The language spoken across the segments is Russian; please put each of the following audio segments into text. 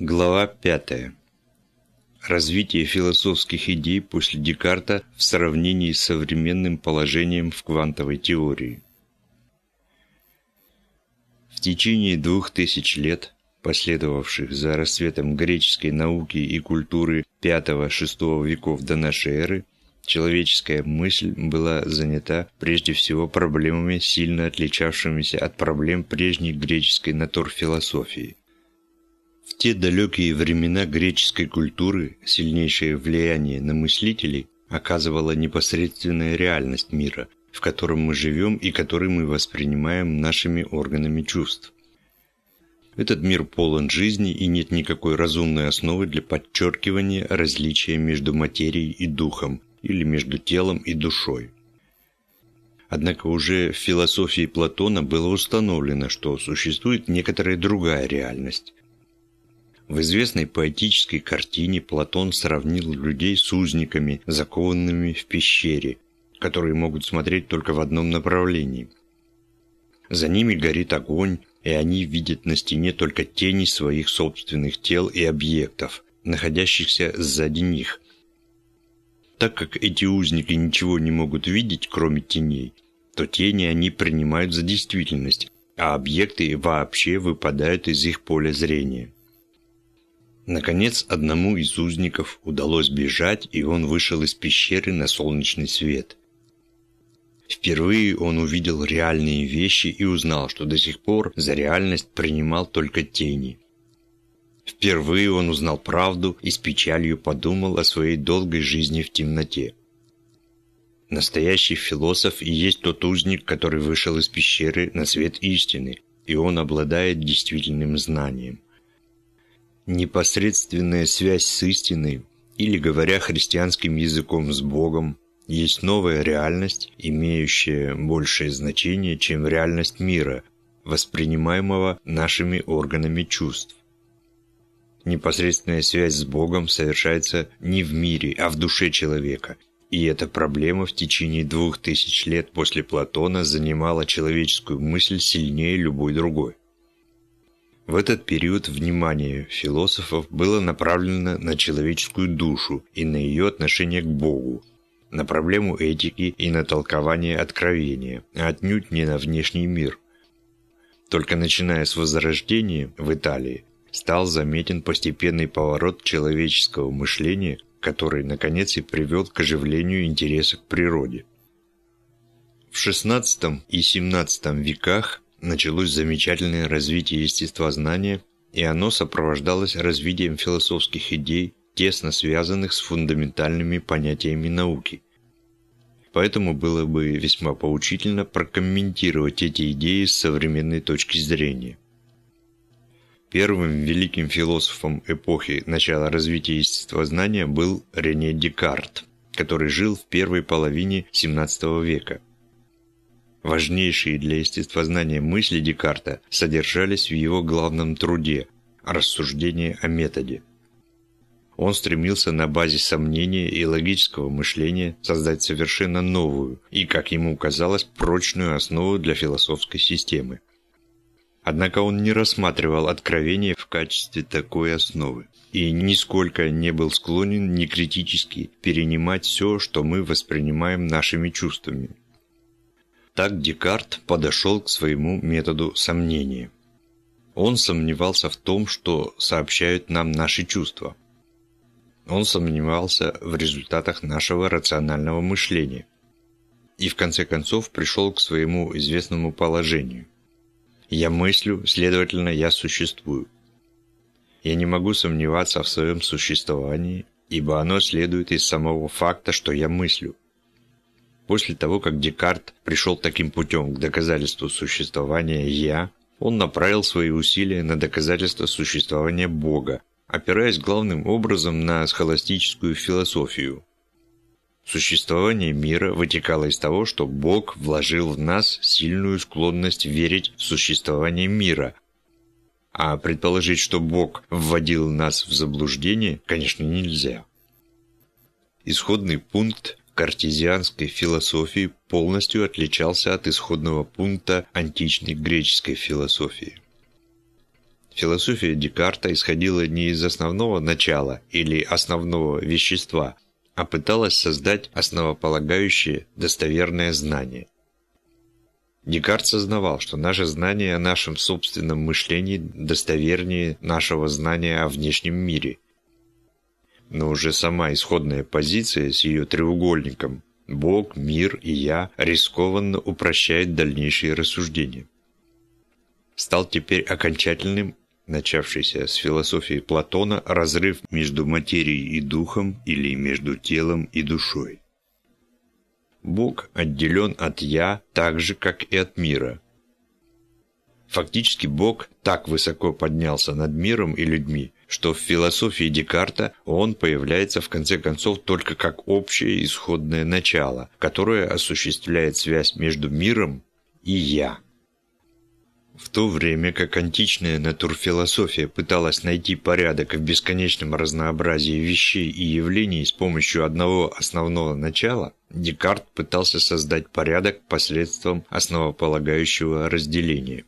Глава 5. Развитие философских идей после Декарта в сравнении с современным положением в квантовой теории. В течение двух тысяч лет, последовавших за расцветом греческой науки и культуры V-VI веков до нашей эры, человеческая мысль была занята прежде всего проблемами, сильно отличавшимися от проблем прежней греческой натурфилософии. Те далекие времена греческой культуры сильнейшее влияние на мыслителей оказывала непосредственная реальность мира, в котором мы живем и который мы воспринимаем нашими органами чувств. Этот мир полон жизни и нет никакой разумной основы для подчеркивания различия между материей и духом или между телом и душой. Однако уже в философии Платона было установлено, что существует некоторая другая реальность, в известной поэтической картине Платон сравнил людей с узниками, закованными в пещере, которые могут смотреть только в одном направлении. За ними горит огонь, и они видят на стене только тени своих собственных тел и объектов, находящихся сзади них. Так как эти узники ничего не могут видеть, кроме теней, то тени они принимают за действительность, а объекты вообще выпадают из их поля зрения. Наконец, одному из узников удалось бежать, и он вышел из пещеры на солнечный свет. Впервые он увидел реальные вещи и узнал, что до сих пор за реальность принимал только тени. Впервые он узнал правду и с печалью подумал о своей долгой жизни в темноте. Настоящий философ и есть тот узник, который вышел из пещеры на свет истины, и он обладает действительным знанием непосредственная связь с истиной, или, говоря христианским языком, с Богом, есть новая реальность, имеющая большее значение, чем реальность мира, воспринимаемого нашими органами чувств. Непосредственная связь с Богом совершается не в мире, а в душе человека, и эта проблема в течение двух тысяч лет после Платона занимала человеческую мысль сильнее любой другой. В этот период внимание философов было направлено на человеческую душу и на ее отношение к Богу, на проблему этики и на толкование откровения, а отнюдь не на внешний мир. Только начиная с Возрождения в Италии стал заметен постепенный поворот человеческого мышления, который, наконец, и привел к оживлению интереса к природе. В XVI и XVII веках началось замечательное развитие естествознания, и оно сопровождалось развитием философских идей, тесно связанных с фундаментальными понятиями науки. Поэтому было бы весьма поучительно прокомментировать эти идеи с современной точки зрения. Первым великим философом эпохи начала развития естествознания был Рене Декарт, который жил в первой половине XVII века. Важнейшие для естествознания мысли Декарта содержались в его главном труде «Рассуждение о методе». Он стремился на базе сомнения и логического мышления создать совершенно новую и, как ему казалось, прочную основу для философской системы. Однако он не рассматривал откровение в качестве такой основы и нисколько не был склонен некритически перенимать все, что мы воспринимаем нашими чувствами. Так Декарт подошел к своему методу сомнения. Он сомневался в том, что сообщают нам наши чувства. Он сомневался в результатах нашего рационального мышления. И в конце концов пришел к своему известному положению. Я мыслю, следовательно, я существую. Я не могу сомневаться в своем существовании, ибо оно следует из самого факта, что я мыслю – После того, как Декарт пришел таким путем к доказательству существования «я», он направил свои усилия на доказательство существования Бога, опираясь главным образом на схоластическую философию. Существование мира вытекало из того, что Бог вложил в нас сильную склонность верить в существование мира, а предположить, что Бог вводил нас в заблуждение, конечно, нельзя. Исходный пункт картезианской философии полностью отличался от исходного пункта античной греческой философии. философия Декарта исходила не из основного начала или основного вещества, а пыталась создать основополагающее достоверное знание. Декарт сознавал, что наше знание о нашем собственном мышлении достовернее нашего знания о внешнем мире. Но уже сама исходная позиция с ее треугольником Бог, мир и я рискованно упрощает дальнейшие рассуждения. Стал теперь окончательным начавшийся с философии Платона разрыв между материей и духом или между телом и душой. Бог отделен от «я» так же, как и от мира. Фактически Бог так высоко поднялся над миром и людьми, что в философии Декарта он появляется в конце концов только как общее исходное начало, которое осуществляет связь между миром и «я». В то время как античная натурфилософия пыталась найти порядок в бесконечном разнообразии вещей и явлений с помощью одного основного начала, Декарт пытался создать порядок посредством основополагающего разделения.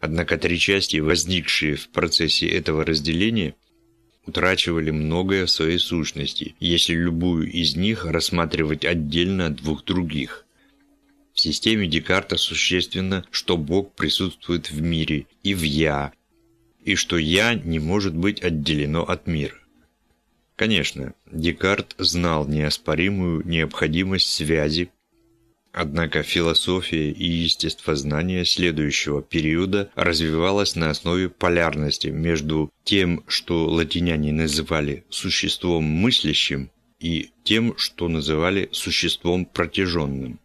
Однако три части, возникшие в процессе этого разделения, утрачивали многое в своей сущности, если любую из них рассматривать отдельно от двух других – в системе Декарта существенно, что Бог присутствует в мире и в «я», и что «я» не может быть отделено от мира. Конечно, Декарт знал неоспоримую необходимость связи, однако философия и естествознание следующего периода развивалась на основе полярности между тем, что латиняне называли существом мыслящим, и тем, что называли существом протяженным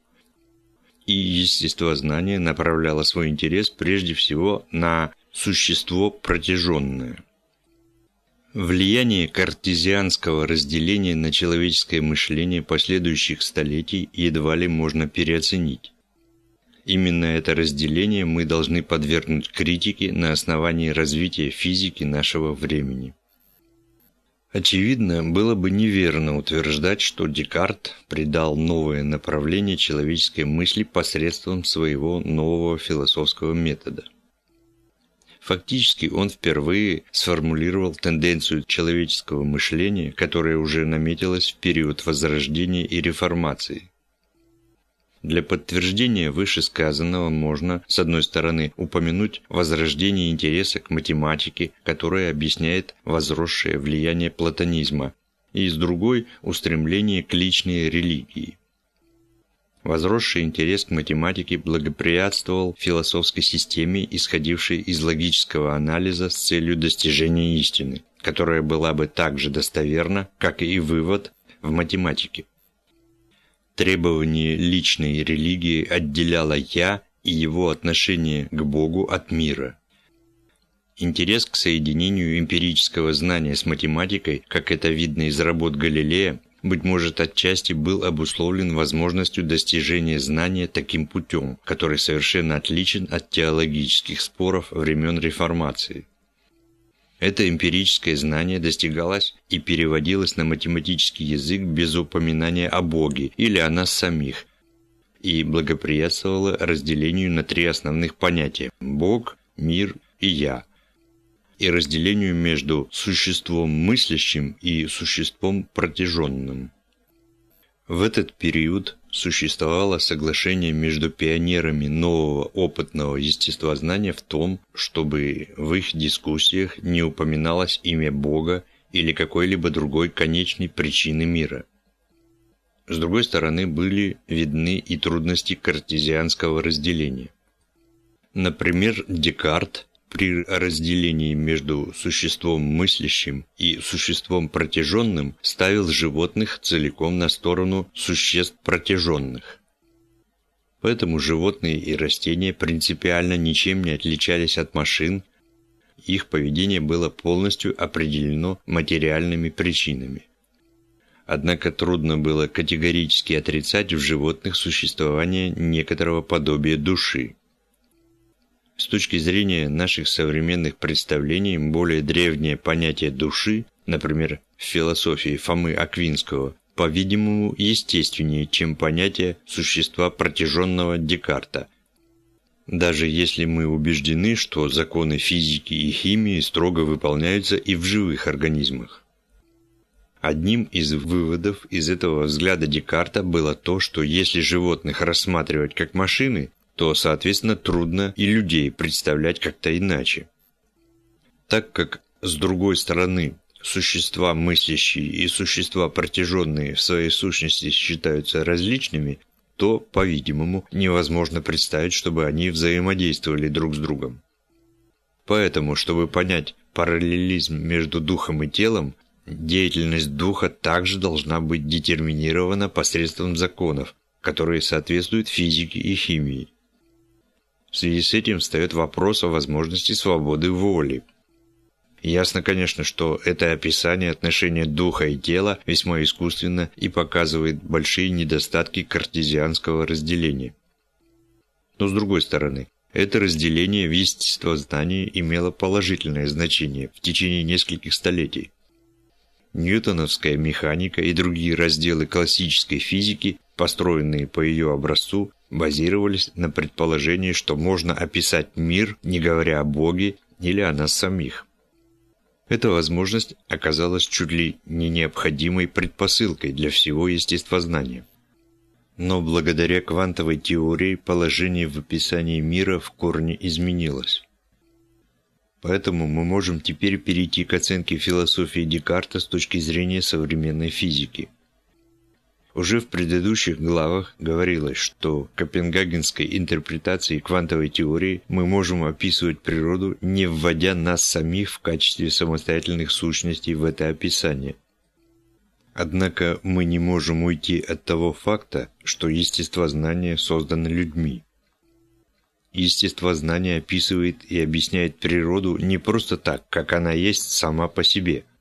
и естествознание направляло свой интерес прежде всего на существо протяженное. Влияние картезианского разделения на человеческое мышление последующих столетий едва ли можно переоценить. Именно это разделение мы должны подвергнуть критике на основании развития физики нашего времени. Очевидно, было бы неверно утверждать, что Декарт придал новое направление человеческой мысли посредством своего нового философского метода. Фактически он впервые сформулировал тенденцию человеческого мышления, которая уже наметилась в период Возрождения и Реформации. Для подтверждения вышесказанного можно, с одной стороны, упомянуть возрождение интереса к математике, которое объясняет возросшее влияние платонизма, и с другой – устремление к личной религии. Возросший интерес к математике благоприятствовал философской системе, исходившей из логического анализа с целью достижения истины, которая была бы так же достоверна, как и вывод в математике. Требование личной религии отделяло «я» и его отношение к Богу от мира. Интерес к соединению эмпирического знания с математикой, как это видно из работ Галилея, быть может, отчасти был обусловлен возможностью достижения знания таким путем, который совершенно отличен от теологических споров времен Реформации. Это эмпирическое знание достигалось и переводилось на математический язык без упоминания о Боге или о нас самих, и благоприятствовало разделению на три основных понятия – Бог, мир и Я, и разделению между существом мыслящим и существом протяженным. В этот период существовало соглашение между пионерами нового опытного естествознания в том, чтобы в их дискуссиях не упоминалось имя Бога или какой-либо другой конечной причины мира. С другой стороны, были видны и трудности картезианского разделения. Например, Декарт при разделении между существом мыслящим и существом протяженным ставил животных целиком на сторону существ протяженных. Поэтому животные и растения принципиально ничем не отличались от машин, их поведение было полностью определено материальными причинами. Однако трудно было категорически отрицать в животных существование некоторого подобия души. С точки зрения наших современных представлений, более древнее понятие души, например, в философии Фомы Аквинского, по-видимому, естественнее, чем понятие существа протяженного Декарта. Даже если мы убеждены, что законы физики и химии строго выполняются и в живых организмах. Одним из выводов из этого взгляда Декарта было то, что если животных рассматривать как машины, то, соответственно, трудно и людей представлять как-то иначе. Так как, с другой стороны, существа мыслящие и существа протяженные в своей сущности считаются различными, то, по-видимому, невозможно представить, чтобы они взаимодействовали друг с другом. Поэтому, чтобы понять параллелизм между духом и телом, деятельность духа также должна быть детерминирована посредством законов, которые соответствуют физике и химии. В связи с этим встает вопрос о возможности свободы воли. Ясно, конечно, что это описание отношения духа и тела весьма искусственно и показывает большие недостатки картезианского разделения. Но с другой стороны, это разделение в естествознании имело положительное значение в течение нескольких столетий. Ньютоновская механика и другие разделы классической физики, построенные по ее образцу, базировались на предположении, что можно описать мир, не говоря о Боге или о нас самих. Эта возможность оказалась чуть ли не необходимой предпосылкой для всего естествознания. Но благодаря квантовой теории положение в описании мира в корне изменилось. Поэтому мы можем теперь перейти к оценке философии Декарта с точки зрения современной физики – уже в предыдущих главах говорилось, что копенгагенской интерпретацией квантовой теории мы можем описывать природу, не вводя нас самих в качестве самостоятельных сущностей в это описание. Однако мы не можем уйти от того факта, что естествознание создано людьми. Естествознание описывает и объясняет природу не просто так, как она есть сама по себе –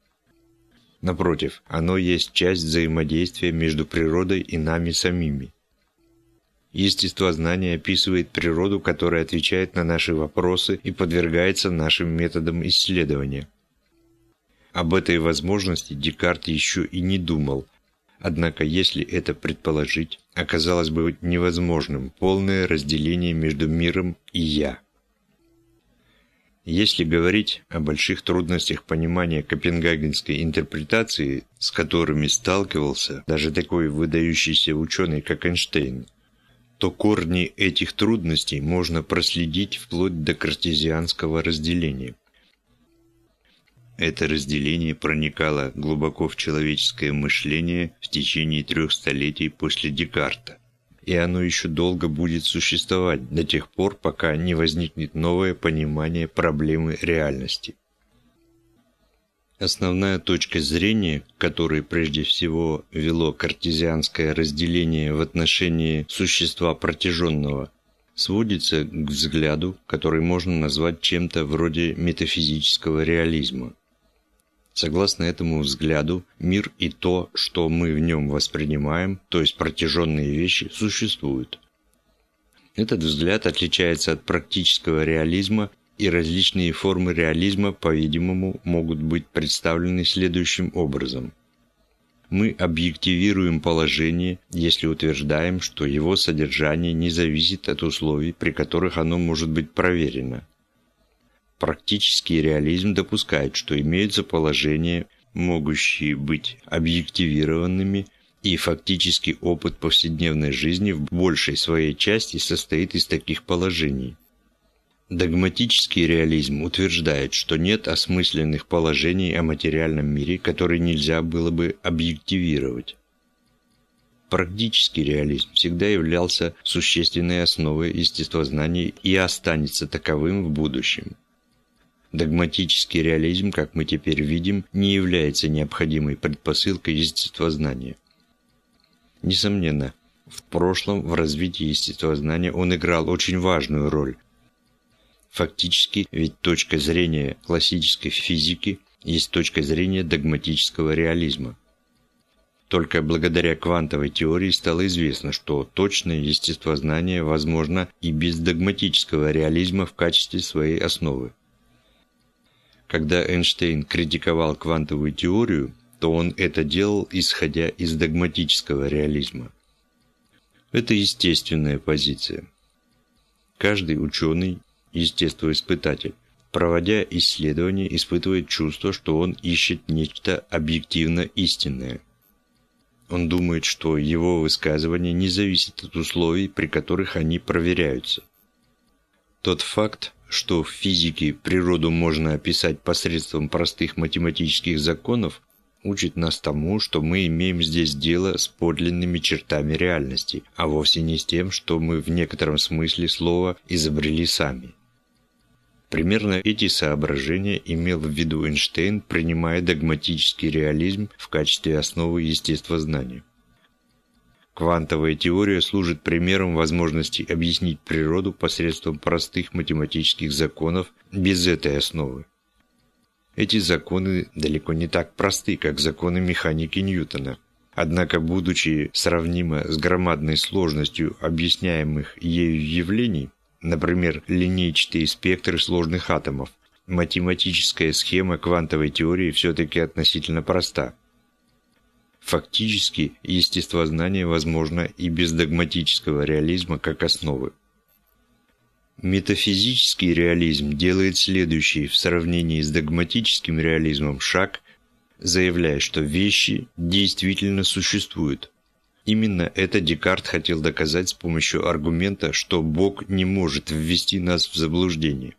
Напротив, оно есть часть взаимодействия между природой и нами самими. Естествознание описывает природу, которая отвечает на наши вопросы и подвергается нашим методам исследования. Об этой возможности Декарт еще и не думал, однако если это предположить, оказалось бы невозможным полное разделение между миром и «я». Если говорить о больших трудностях понимания копенгагенской интерпретации, с которыми сталкивался даже такой выдающийся ученый, как Эйнштейн, то корни этих трудностей можно проследить вплоть до картезианского разделения. Это разделение проникало глубоко в человеческое мышление в течение трех столетий после Декарта и оно еще долго будет существовать до тех пор, пока не возникнет новое понимание проблемы реальности. Основная точка зрения, которой прежде всего вело картезианское разделение в отношении существа протяженного, сводится к взгляду, который можно назвать чем-то вроде метафизического реализма. Согласно этому взгляду, мир и то, что мы в нем воспринимаем, то есть протяженные вещи, существуют. Этот взгляд отличается от практического реализма, и различные формы реализма, по-видимому, могут быть представлены следующим образом. Мы объективируем положение, если утверждаем, что его содержание не зависит от условий, при которых оно может быть проверено. Практический реализм допускает, что имеются положения, могущие быть объективированными, и фактический опыт повседневной жизни в большей своей части состоит из таких положений. Догматический реализм утверждает, что нет осмысленных положений о материальном мире, которые нельзя было бы объективировать. Практический реализм всегда являлся существенной основой естествознания и останется таковым в будущем. Догматический реализм, как мы теперь видим, не является необходимой предпосылкой естествознания. Несомненно, в прошлом в развитии естествознания он играл очень важную роль. Фактически, ведь точка зрения классической физики есть точка зрения догматического реализма. Только благодаря квантовой теории стало известно, что точное естествознание возможно и без догматического реализма в качестве своей основы. Когда Эйнштейн критиковал квантовую теорию, то он это делал, исходя из догматического реализма. Это естественная позиция. Каждый ученый, естествоиспытатель, проводя исследования, испытывает чувство, что он ищет нечто объективно истинное. Он думает, что его высказывание не зависит от условий, при которых они проверяются. Тот факт, что в физике природу можно описать посредством простых математических законов, учит нас тому, что мы имеем здесь дело с подлинными чертами реальности, а вовсе не с тем, что мы в некотором смысле слова изобрели сами. Примерно эти соображения имел в виду Эйнштейн, принимая догматический реализм в качестве основы естествознания. Квантовая теория служит примером возможности объяснить природу посредством простых математических законов без этой основы. Эти законы далеко не так просты, как законы механики Ньютона. Однако, будучи сравнимо с громадной сложностью объясняемых ею явлений, например, линейчатые спектры сложных атомов, математическая схема квантовой теории все-таки относительно проста. Фактически, естествознание возможно и без догматического реализма как основы. Метафизический реализм делает следующий в сравнении с догматическим реализмом шаг, заявляя, что вещи действительно существуют. Именно это Декарт хотел доказать с помощью аргумента, что Бог не может ввести нас в заблуждение.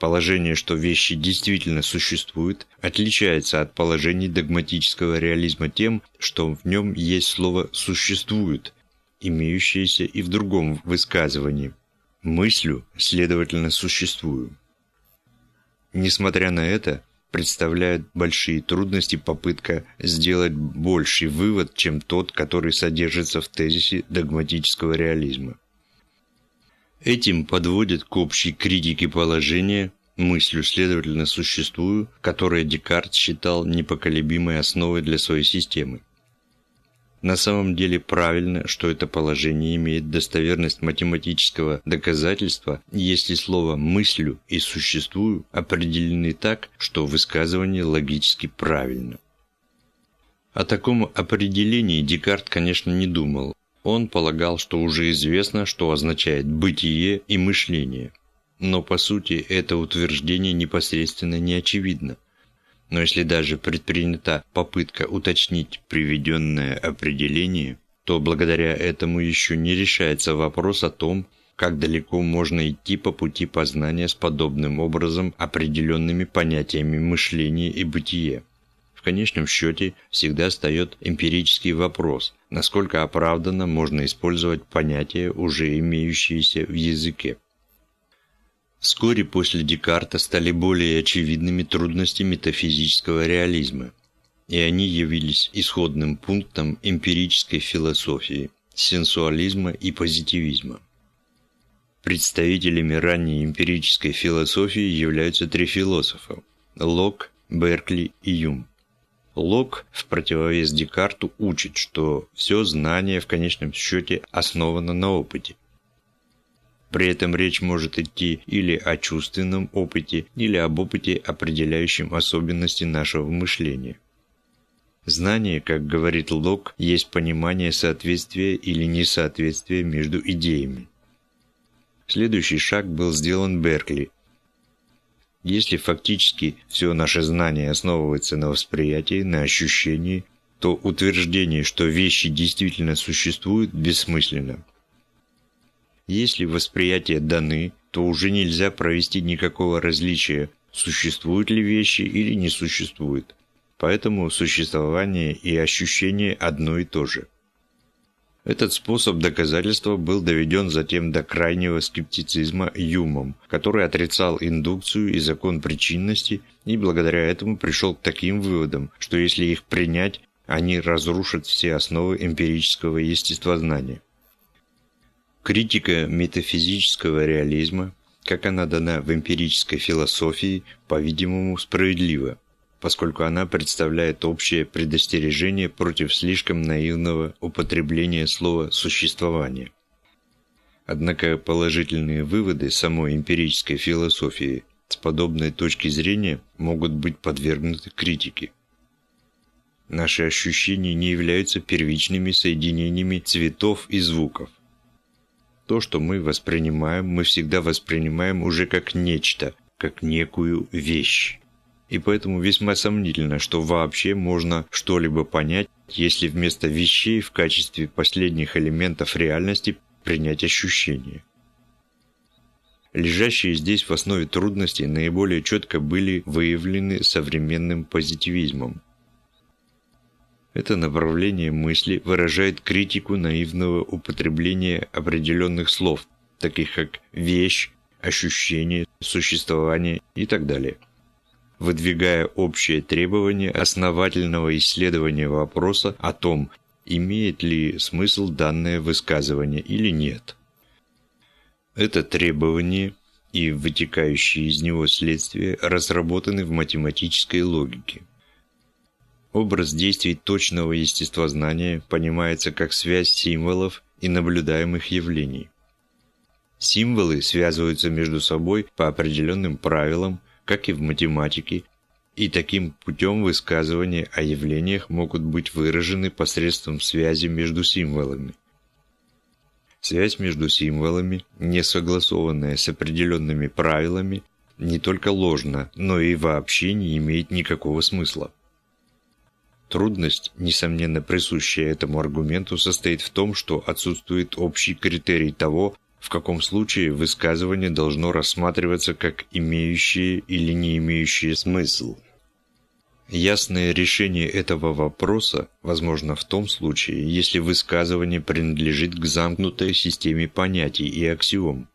Положение, что вещи действительно существуют, отличается от положений догматического реализма тем, что в нем есть слово «существуют», имеющееся и в другом высказывании Мыслю, следовательно, существую. Несмотря на это, представляет большие трудности попытка сделать больший вывод, чем тот, который содержится в тезисе догматического реализма. Этим подводит к общей критике положения, мыслью, следовательно, существую, которое Декарт считал непоколебимой основой для своей системы. На самом деле правильно, что это положение имеет достоверность математического доказательства, если слово «мыслю» и «существую» определены так, что высказывание логически правильно. О таком определении Декарт, конечно, не думал. Он полагал, что уже известно, что означает «бытие» и «мышление». Но по сути это утверждение непосредственно не очевидно – но если даже предпринята попытка уточнить приведенное определение, то благодаря этому еще не решается вопрос о том, как далеко можно идти по пути познания с подобным образом определенными понятиями мышления и бытия. В конечном счете всегда встает эмпирический вопрос, насколько оправданно можно использовать понятия, уже имеющиеся в языке. Вскоре после Декарта стали более очевидными трудности метафизического реализма, и они явились исходным пунктом эмпирической философии, сенсуализма и позитивизма. Представителями ранней эмпирической философии являются три философа – Лок, Беркли и Юм. Лок, в противовес Декарту, учит, что все знание в конечном счете основано на опыте, при этом речь может идти или о чувственном опыте, или об опыте, определяющем особенности нашего мышления. Знание, как говорит Лок, есть понимание соответствия или несоответствия между идеями. Следующий шаг был сделан Беркли. Если фактически все наше знание основывается на восприятии, на ощущении, то утверждение, что вещи действительно существуют, бессмысленно. Если восприятия даны, то уже нельзя провести никакого различия, существуют ли вещи или не существуют. Поэтому существование и ощущение одно и то же. Этот способ доказательства был доведен затем до крайнего скептицизма Юмом, который отрицал индукцию и закон причинности и благодаря этому пришел к таким выводам, что если их принять, они разрушат все основы эмпирического естествознания. Критика метафизического реализма, как она дана в эмпирической философии, по-видимому, справедлива, поскольку она представляет общее предостережение против слишком наивного употребления слова «существование». Однако положительные выводы самой эмпирической философии с подобной точки зрения могут быть подвергнуты критике. Наши ощущения не являются первичными соединениями цветов и звуков. То, что мы воспринимаем, мы всегда воспринимаем уже как нечто, как некую вещь. И поэтому весьма сомнительно, что вообще можно что-либо понять, если вместо вещей в качестве последних элементов реальности принять ощущение. Лежащие здесь в основе трудностей наиболее четко были выявлены современным позитивизмом. Это направление мысли выражает критику наивного употребления определенных слов, таких как «вещь», «ощущение», «существование» и так далее, выдвигая общее требование основательного исследования вопроса о том, имеет ли смысл данное высказывание или нет. Это требование и вытекающие из него следствия разработаны в математической логике. Образ действий точного естествознания понимается как связь символов и наблюдаемых явлений. Символы связываются между собой по определенным правилам, как и в математике, и таким путем высказывания о явлениях могут быть выражены посредством связи между символами. Связь между символами, не согласованная с определенными правилами, не только ложна, но и вообще не имеет никакого смысла. Трудность, несомненно присущая этому аргументу, состоит в том, что отсутствует общий критерий того, в каком случае высказывание должно рассматриваться как имеющее или не имеющее смысл. Ясное решение этого вопроса возможно в том случае, если высказывание принадлежит к замкнутой системе понятий и аксиом.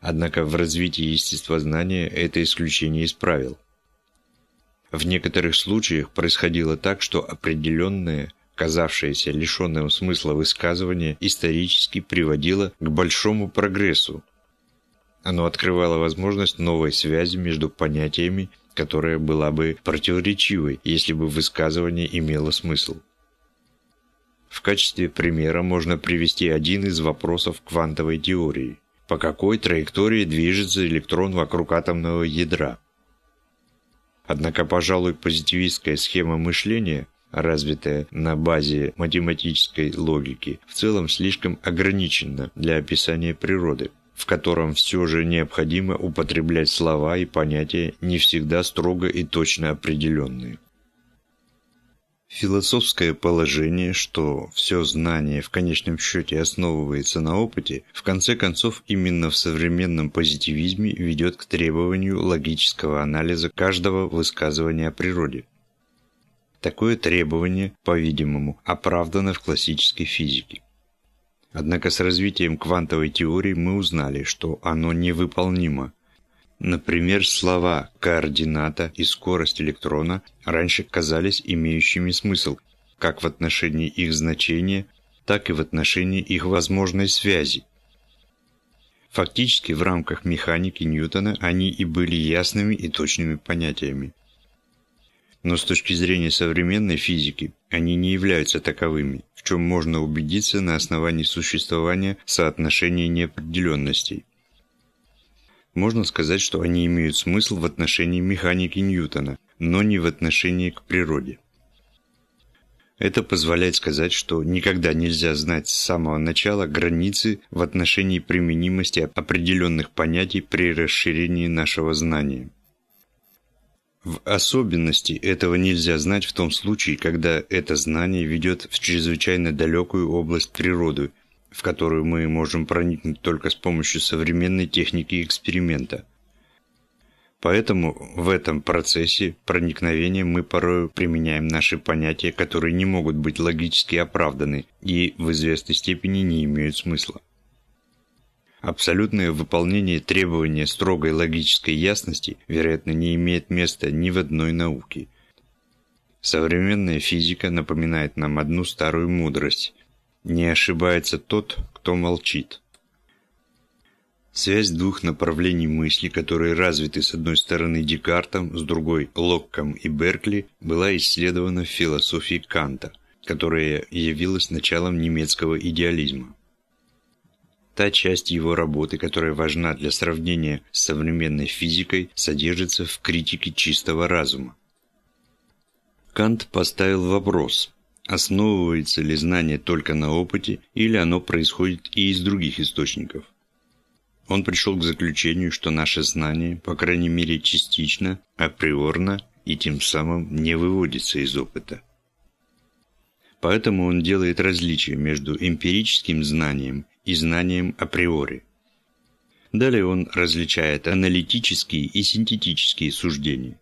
Однако в развитии естествознания это исключение из правил. В некоторых случаях происходило так, что определенное, казавшееся лишенным смысла высказывание, исторически приводило к большому прогрессу. Оно открывало возможность новой связи между понятиями которая была бы противоречивой, если бы высказывание имело смысл. В качестве примера можно привести один из вопросов квантовой теории. По какой траектории движется электрон вокруг атомного ядра? Однако, пожалуй, позитивистская схема мышления, развитая на базе математической логики, в целом слишком ограничена для описания природы в котором все же необходимо употреблять слова и понятия не всегда строго и точно определенные. Философское положение, что все знание в конечном счете основывается на опыте, в конце концов именно в современном позитивизме ведет к требованию логического анализа каждого высказывания о природе. Такое требование, по-видимому, оправдано в классической физике. Однако с развитием квантовой теории мы узнали, что оно невыполнимо. Например, слова «координата» и «скорость электрона» раньше казались имеющими смысл, как в отношении их значения, так и в отношении их возможной связи. Фактически в рамках механики Ньютона они и были ясными и точными понятиями. Но с точки зрения современной физики они не являются таковыми, в чем можно убедиться на основании существования соотношения неопределенностей. Можно сказать, что они имеют смысл в отношении механики Ньютона, но не в отношении к природе. Это позволяет сказать, что никогда нельзя знать с самого начала границы в отношении применимости определенных понятий при расширении нашего знания. В особенности этого нельзя знать в том случае, когда это знание ведет в чрезвычайно далекую область природы, в которую мы можем проникнуть только с помощью современной техники эксперимента. Поэтому в этом процессе проникновения мы порой применяем наши понятия, которые не могут быть логически оправданы и в известной степени не имеют смысла. Абсолютное выполнение требования строгой логической ясности, вероятно, не имеет места ни в одной науке. Современная физика напоминает нам одну старую мудрость. Не ошибается тот, кто молчит. Связь двух направлений мысли, которые развиты с одной стороны Декартом, с другой Локком и Беркли, была исследована в философии Канта, которая явилась началом немецкого идеализма. Та часть его работы, которая важна для сравнения с современной физикой, содержится в критике чистого разума. Кант поставил вопрос, основывается ли знание только на опыте или оно происходит и из других источников. Он пришел к заключению, что наше знание, по крайней мере частично, априорно и тем самым не выводится из опыта. Поэтому он делает различие между эмпирическим знанием и знанием априори. Далее он различает аналитические и синтетические суждения.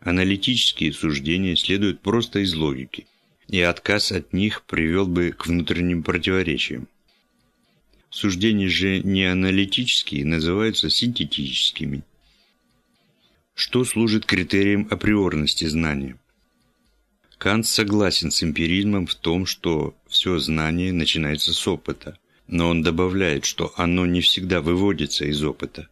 Аналитические суждения следуют просто из логики, и отказ от них привел бы к внутренним противоречиям. Суждения же не аналитические называются синтетическими. Что служит критерием априорности знания? Кант согласен с эмпиризмом в том, что все знание начинается с опыта – но он добавляет, что оно не всегда выводится из опыта.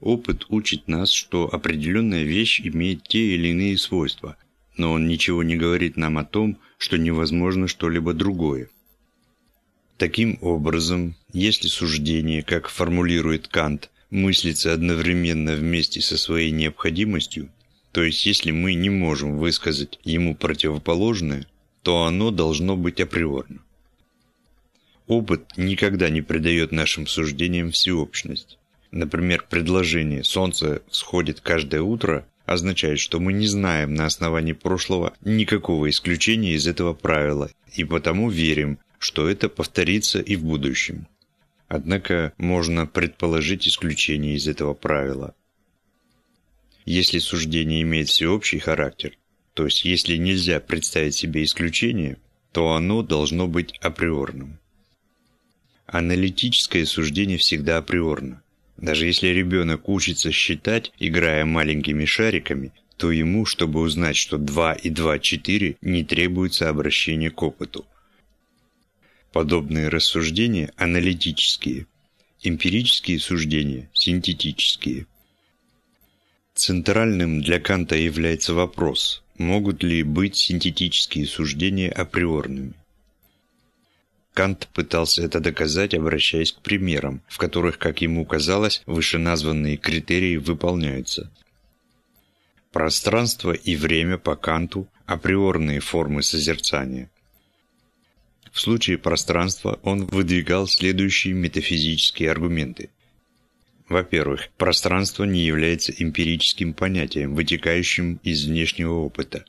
Опыт учит нас, что определенная вещь имеет те или иные свойства, но он ничего не говорит нам о том, что невозможно что-либо другое. Таким образом, если суждение, как формулирует Кант, мыслится одновременно вместе со своей необходимостью, то есть если мы не можем высказать ему противоположное, то оно должно быть априорно. Опыт никогда не придает нашим суждениям всеобщность. Например, предложение «Солнце всходит каждое утро» означает, что мы не знаем на основании прошлого никакого исключения из этого правила, и потому верим, что это повторится и в будущем. Однако можно предположить исключение из этого правила. Если суждение имеет всеобщий характер, то есть если нельзя представить себе исключение, то оно должно быть априорным. Аналитическое суждение всегда априорно. Даже если ребенок учится считать, играя маленькими шариками, то ему, чтобы узнать, что 2 и 2 – 4, не требуется обращение к опыту. Подобные рассуждения аналитические, эмпирические суждения синтетические. Центральным для Канта является вопрос, могут ли быть синтетические суждения априорными. Кант пытался это доказать, обращаясь к примерам, в которых, как ему казалось, вышеназванные критерии выполняются. Пространство и время по Канту – априорные формы созерцания. В случае пространства он выдвигал следующие метафизические аргументы. Во-первых, пространство не является эмпирическим понятием, вытекающим из внешнего опыта.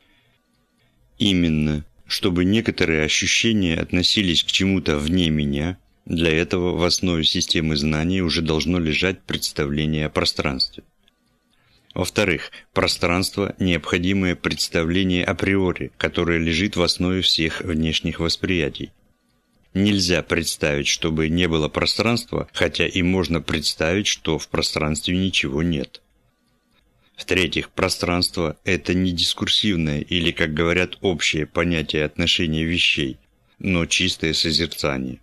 Именно чтобы некоторые ощущения относились к чему-то вне меня, для этого в основе системы знаний уже должно лежать представление о пространстве. Во-вторых, пространство – необходимое представление априори, которое лежит в основе всех внешних восприятий. Нельзя представить, чтобы не было пространства, хотя и можно представить, что в пространстве ничего нет. В-третьих, пространство – это не дискурсивное или, как говорят, общее понятие отношения вещей, но чистое созерцание.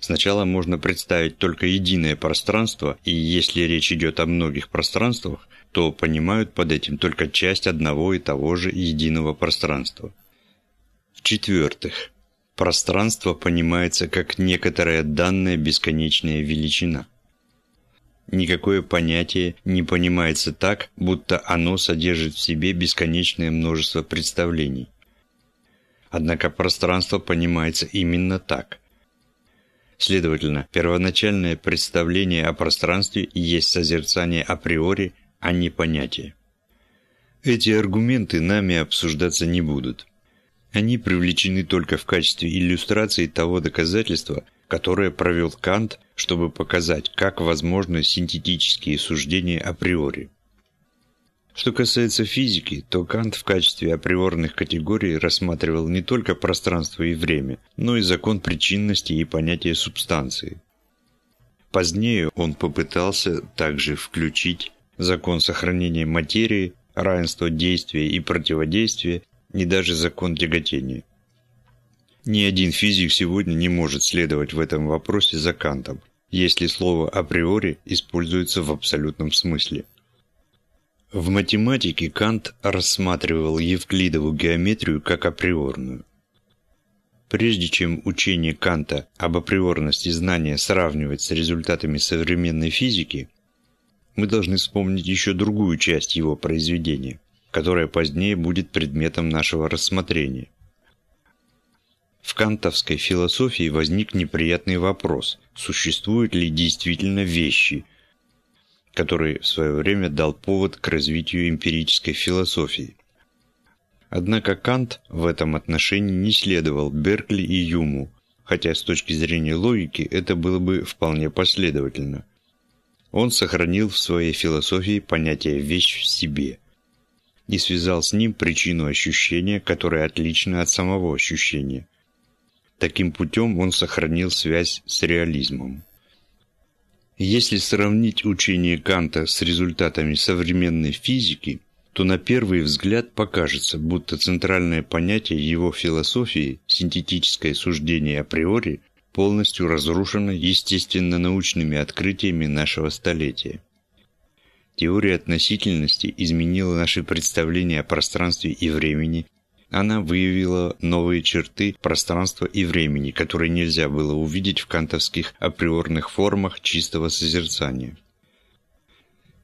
Сначала можно представить только единое пространство, и если речь идет о многих пространствах, то понимают под этим только часть одного и того же единого пространства. В-четвертых, пространство понимается как некоторая данная бесконечная величина – Никакое понятие не понимается так, будто оно содержит в себе бесконечное множество представлений. Однако пространство понимается именно так. Следовательно, первоначальное представление о пространстве есть созерцание априори, а не понятие. Эти аргументы нами обсуждаться не будут. Они привлечены только в качестве иллюстрации того доказательства, которое провел Кант, чтобы показать, как возможны синтетические суждения априори. Что касается физики, то Кант в качестве априорных категорий рассматривал не только пространство и время, но и закон причинности и понятие субстанции. Позднее он попытался также включить закон сохранения материи, равенство действия и противодействия, и даже закон тяготения. Ни один физик сегодня не может следовать в этом вопросе за Кантом, если слово априори используется в абсолютном смысле. В математике Кант рассматривал Евклидову геометрию как априорную. Прежде чем учение Канта об априорности знания сравнивать с результатами современной физики, мы должны вспомнить еще другую часть его произведения – которая позднее будет предметом нашего рассмотрения. В кантовской философии возник неприятный вопрос, существуют ли действительно вещи, который в свое время дал повод к развитию эмпирической философии. Однако Кант в этом отношении не следовал Беркли и Юму, хотя с точки зрения логики это было бы вполне последовательно. Он сохранил в своей философии понятие «вещь в себе» и связал с ним причину ощущения, которая отлична от самого ощущения. Таким путем он сохранил связь с реализмом. Если сравнить учение Канта с результатами современной физики – то на первый взгляд покажется, будто центральное понятие его философии, синтетическое суждение априори, полностью разрушено естественно-научными открытиями нашего столетия. Теория относительности изменила наши представления о пространстве и времени, она выявила новые черты пространства и времени, которые нельзя было увидеть в кантовских априорных формах чистого созерцания.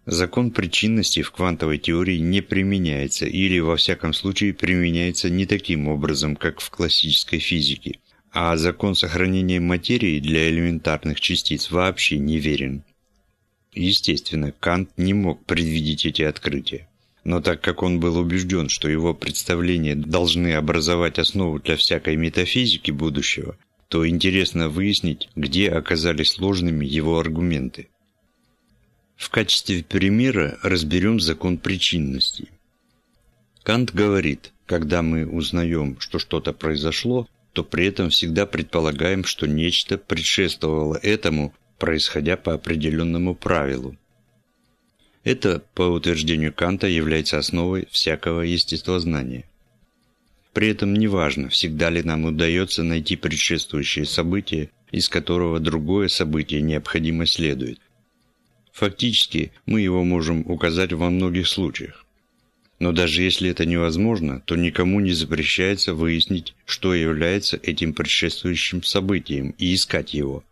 Закон причинности в квантовой теории не применяется или, во всяком случае, применяется не таким образом, как в классической физике, а закон сохранения материи для элементарных частиц вообще не верен. Естественно, Кант не мог предвидеть эти открытия. Но так как он был убежден, что его представления должны образовать основу для всякой метафизики будущего, то интересно выяснить, где оказались сложными его аргументы. В качестве примера разберем закон причинности. Кант говорит, когда мы узнаем, что что-то произошло, то при этом всегда предполагаем, что нечто предшествовало этому, происходя по определенному правилу. Это, по утверждению Канта, является основой всякого естествознания. При этом неважно, всегда ли нам удается найти предшествующее событие, из которого другое событие необходимо следует. Фактически, мы его можем указать во многих случаях. Но даже если это невозможно, то никому не запрещается выяснить, что является этим предшествующим событием, и искать его.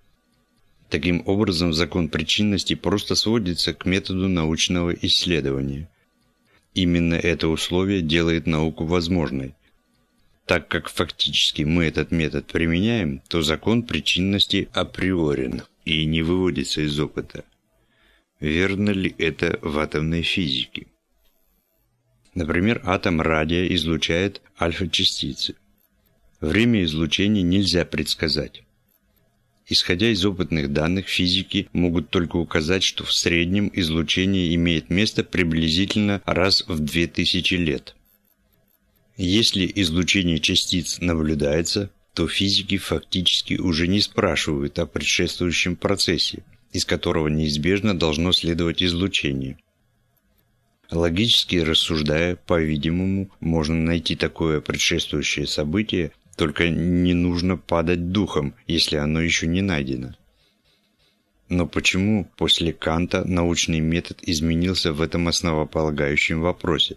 Таким образом, закон причинности просто сводится к методу научного исследования. Именно это условие делает науку возможной. Так как фактически мы этот метод применяем, то закон причинности априорен и не выводится из опыта. Верно ли это в атомной физике? Например, атом радия излучает альфа-частицы. Время излучения нельзя предсказать. Исходя из опытных данных, физики могут только указать, что в среднем излучение имеет место приблизительно раз в 2000 лет. Если излучение частиц наблюдается, то физики фактически уже не спрашивают о предшествующем процессе, из которого неизбежно должно следовать излучение. Логически рассуждая, по-видимому, можно найти такое предшествующее событие, только не нужно падать духом, если оно еще не найдено. Но почему после Канта научный метод изменился в этом основополагающем вопросе?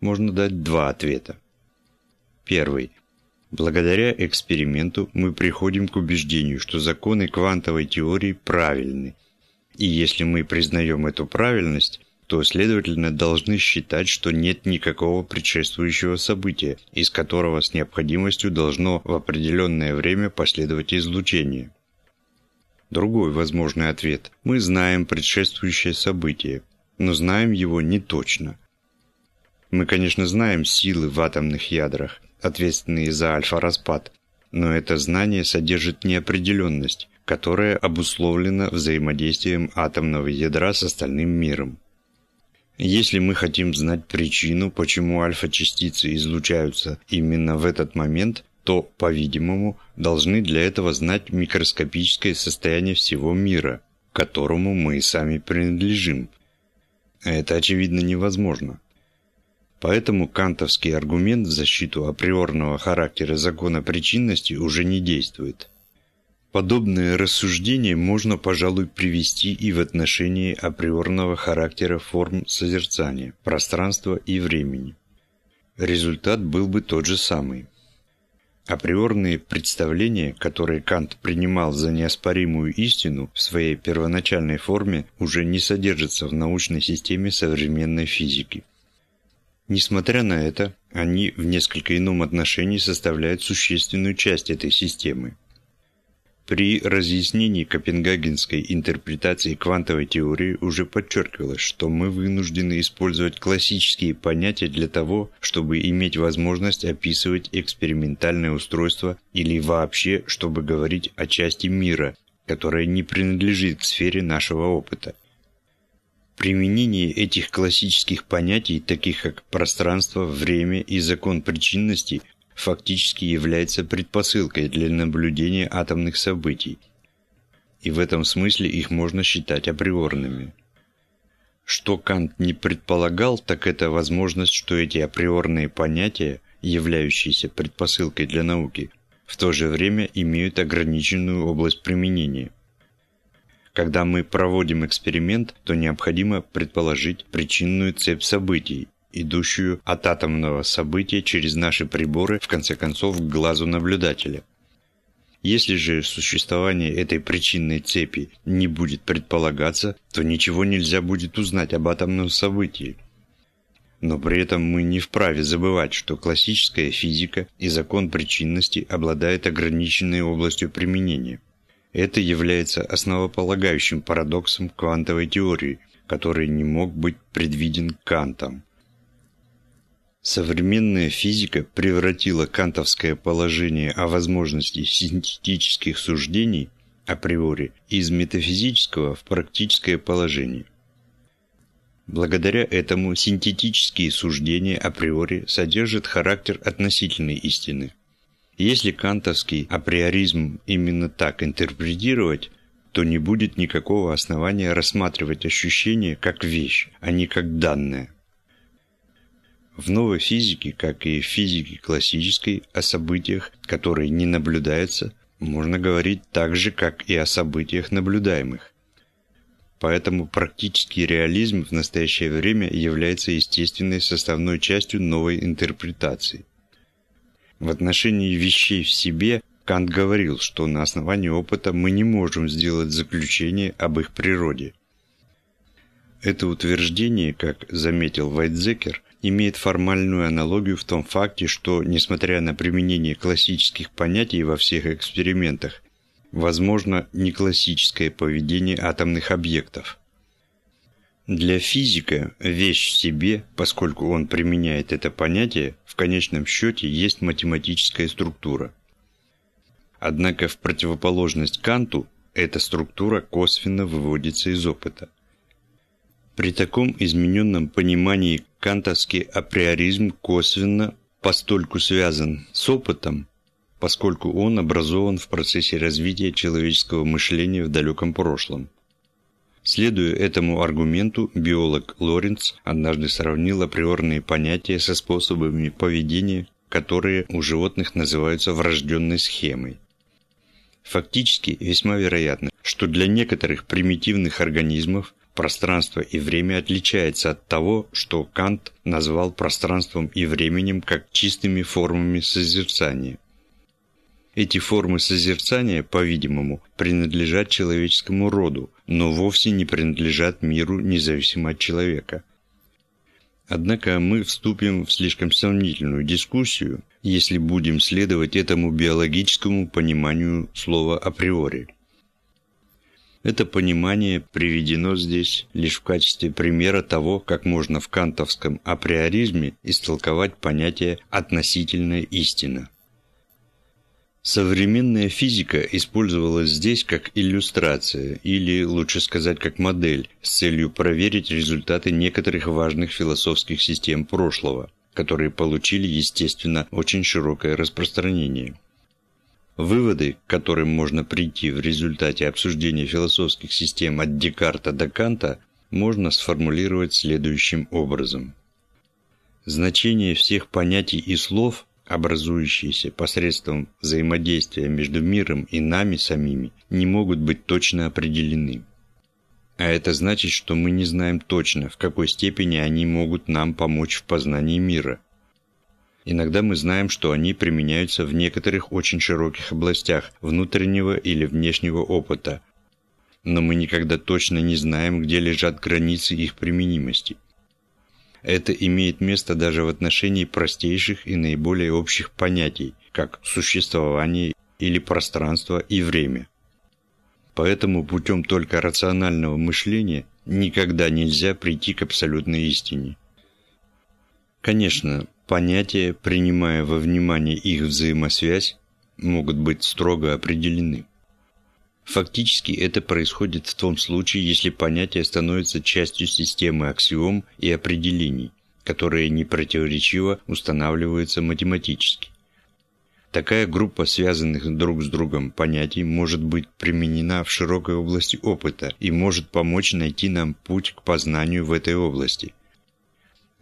Можно дать два ответа. Первый. Благодаря эксперименту мы приходим к убеждению, что законы квантовой теории правильны. И если мы признаем эту правильность, то, следовательно, должны считать, что нет никакого предшествующего события, из которого с необходимостью должно в определенное время последовать излучение. Другой возможный ответ. Мы знаем предшествующее событие, но знаем его не точно. Мы, конечно, знаем силы в атомных ядрах, ответственные за альфа-распад, но это знание содержит неопределенность, которая обусловлена взаимодействием атомного ядра с остальным миром. Если мы хотим знать причину, почему альфа-частицы излучаются именно в этот момент, то, по-видимому, должны для этого знать микроскопическое состояние всего мира, которому мы сами принадлежим. Это, очевидно, невозможно. Поэтому кантовский аргумент в защиту априорного характера закона причинности уже не действует. Подобное рассуждение можно, пожалуй, привести и в отношении априорного характера форм созерцания, пространства и времени. Результат был бы тот же самый. Априорные представления, которые Кант принимал за неоспоримую истину в своей первоначальной форме, уже не содержатся в научной системе современной физики. Несмотря на это, они в несколько ином отношении составляют существенную часть этой системы. При разъяснении копенгагенской интерпретации квантовой теории уже подчеркивалось, что мы вынуждены использовать классические понятия для того, чтобы иметь возможность описывать экспериментальное устройство или вообще, чтобы говорить о части мира, которая не принадлежит к сфере нашего опыта. Применение этих классических понятий, таких как пространство, время и закон причинности, фактически является предпосылкой для наблюдения атомных событий, и в этом смысле их можно считать априорными. Что Кант не предполагал, так это возможность, что эти априорные понятия, являющиеся предпосылкой для науки, в то же время имеют ограниченную область применения. Когда мы проводим эксперимент, то необходимо предположить причинную цепь событий, идущую от атомного события через наши приборы, в конце концов, к глазу наблюдателя. Если же существование этой причинной цепи не будет предполагаться, то ничего нельзя будет узнать об атомном событии. Но при этом мы не вправе забывать, что классическая физика и закон причинности обладают ограниченной областью применения. Это является основополагающим парадоксом квантовой теории, который не мог быть предвиден Кантом. Современная физика превратила кантовское положение о возможности синтетических суждений априори из метафизического в практическое положение. Благодаря этому синтетические суждения априори содержат характер относительной истины. Если кантовский априоризм именно так интерпретировать, то не будет никакого основания рассматривать ощущение как вещь, а не как данное. В новой физике, как и в физике классической, о событиях, которые не наблюдаются, можно говорить так же, как и о событиях наблюдаемых. Поэтому практический реализм в настоящее время является естественной составной частью новой интерпретации. В отношении вещей в себе Кант говорил, что на основании опыта мы не можем сделать заключение об их природе. Это утверждение, как заметил Вайтзекер, имеет формальную аналогию в том факте, что, несмотря на применение классических понятий во всех экспериментах, возможно не классическое поведение атомных объектов. Для физика вещь в себе, поскольку он применяет это понятие, в конечном счете есть математическая структура. Однако в противоположность Канту эта структура косвенно выводится из опыта. При таком измененном понимании кантовский априоризм косвенно постольку связан с опытом, поскольку он образован в процессе развития человеческого мышления в далеком прошлом. Следуя этому аргументу, биолог Лоренц однажды сравнил априорные понятия со способами поведения, которые у животных называются врожденной схемой. Фактически весьма вероятно, что для некоторых примитивных организмов пространство и время отличается от того, что Кант назвал пространством и временем как чистыми формами созерцания. Эти формы созерцания, по-видимому, принадлежат человеческому роду, но вовсе не принадлежат миру независимо от человека. Однако мы вступим в слишком сомнительную дискуссию, если будем следовать этому биологическому пониманию слова априори. Это понимание приведено здесь лишь в качестве примера того, как можно в кантовском априоризме истолковать понятие «относительная истина». Современная физика использовалась здесь как иллюстрация, или, лучше сказать, как модель, с целью проверить результаты некоторых важных философских систем прошлого, которые получили, естественно, очень широкое распространение. Выводы, к которым можно прийти в результате обсуждения философских систем от Декарта до Канта, можно сформулировать следующим образом. Значение всех понятий и слов, образующиеся посредством взаимодействия между миром и нами самими, не могут быть точно определены. А это значит, что мы не знаем точно, в какой степени они могут нам помочь в познании мира – Иногда мы знаем, что они применяются в некоторых очень широких областях внутреннего или внешнего опыта, но мы никогда точно не знаем, где лежат границы их применимости. Это имеет место даже в отношении простейших и наиболее общих понятий, как существование или пространство и время. Поэтому путем только рационального мышления никогда нельзя прийти к абсолютной истине. Конечно, понятия, принимая во внимание их взаимосвязь, могут быть строго определены. Фактически это происходит в том случае, если понятие становится частью системы аксиом и определений, которые непротиворечиво устанавливаются математически. Такая группа связанных друг с другом понятий может быть применена в широкой области опыта и может помочь найти нам путь к познанию в этой области.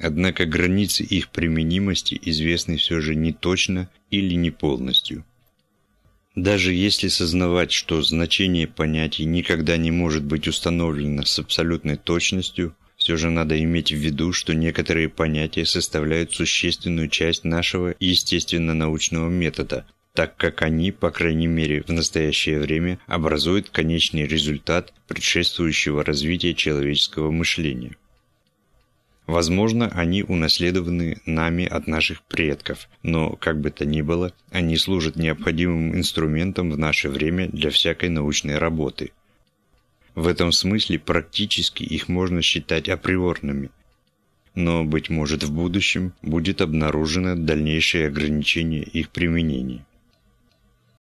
Однако границы их применимости известны все же не точно или не полностью. Даже если сознавать, что значение понятий никогда не может быть установлено с абсолютной точностью, все же надо иметь в виду, что некоторые понятия составляют существенную часть нашего естественно-научного метода, так как они, по крайней мере в настоящее время, образуют конечный результат предшествующего развития человеческого мышления. Возможно, они унаследованы нами от наших предков, но, как бы то ни было, они служат необходимым инструментом в наше время для всякой научной работы. В этом смысле практически их можно считать априорными. Но, быть может, в будущем будет обнаружено дальнейшее ограничение их применения.